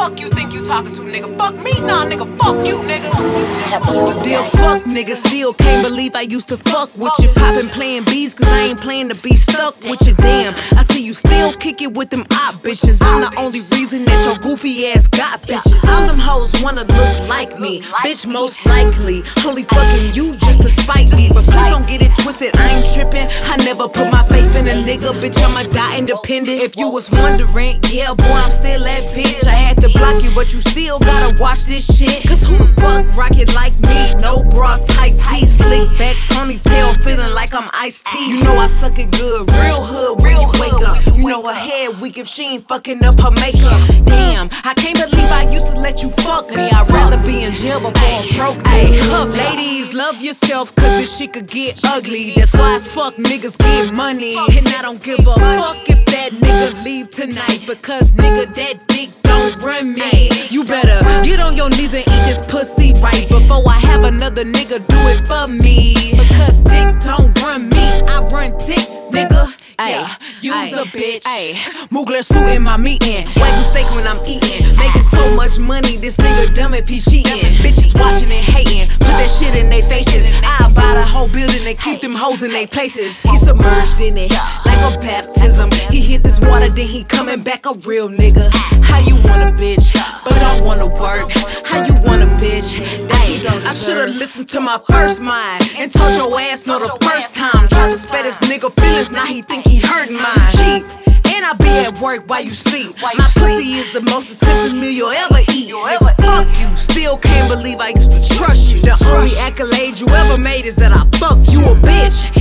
fuck you think you talking to, nigga? Fuck me, nah, nigga. Fuck you, nigga. Dear fuck nigga, still can't believe I used to fuck with you. Poppin' playing bees, cause I ain't playing to be stuck with you. Damn, I see you still kick it with them op bitches. I'm the only reason that your goofy ass got bitches. All them hoes wanna look like me, bitch, most likely. Only fucking you just to spite me. But please don't get it twisted, I ain't trippin'. I never put my faith in a nigga, bitch, I'ma die independent. If you was wondering, yeah, boy, I'm still that bitch. I had block you, but you still gotta watch this shit. Cause who the fuck rocket like me? No bra, tight tee, slick back, ponytail, feeling like I'm iced tea. You know I suck it good, real hood you wake up. You know her head weak if she ain't fucking up her makeup. Damn, I can't believe I used to let you fuck me. I'd rather be in jail before I broke Hey, up, ladies, love yourself, cause this shit could get ugly. That's why as fuck niggas get money. And I don't give a fuck if that nigga leave tonight, because nigga, that dick run me. You better get on your knees and eat this pussy right before I have another nigga do it for me. Because dick don't run me, I run dick, nigga. Ay, you's a bitch. Ay, Mugler suit in my meeting. Wagyu steak when I'm eating. Making so much money, this nigga dumb if he cheating. Bitches watching and hating. Put that shit in their faces. I buy the whole building and keep them hoes in their places. He submerged in it like a baptism. He hit this water, then he coming back a real nigga. How you want a bitch, but don't wanna work? How you want a bitch that you don't I should've listened to my first mind and told your ass no the first time. Tried to spare this nigga feelings, now he think he hurting mine. Cheap. And I be at work while you sleep. My pussy is the most expensive meal you'll ever eat. Nigga, fuck you. Still can't believe I used to trust you. The only accolade you ever made is that I fucked you a bitch.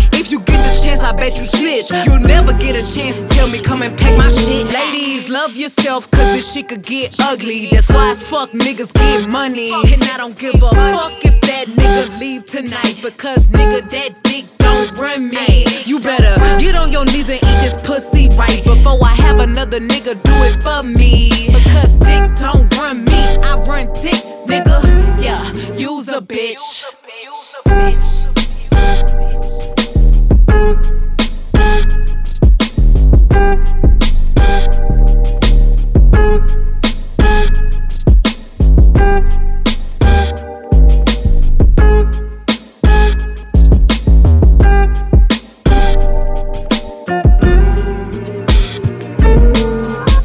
I bet you snitch. You'll never get a chance to tell me, come and pack my shit. Ladies, love yourself, cause this shit could get ugly. That's why as fuck niggas get money. And I don't give a fuck if that nigga leave tonight, because nigga, that dick don't run me. You better get on your knees and eat this pussy right before I have another nigga do it for me. Because dick don't run me, I run dick, nigga. Yeah, use a bitch.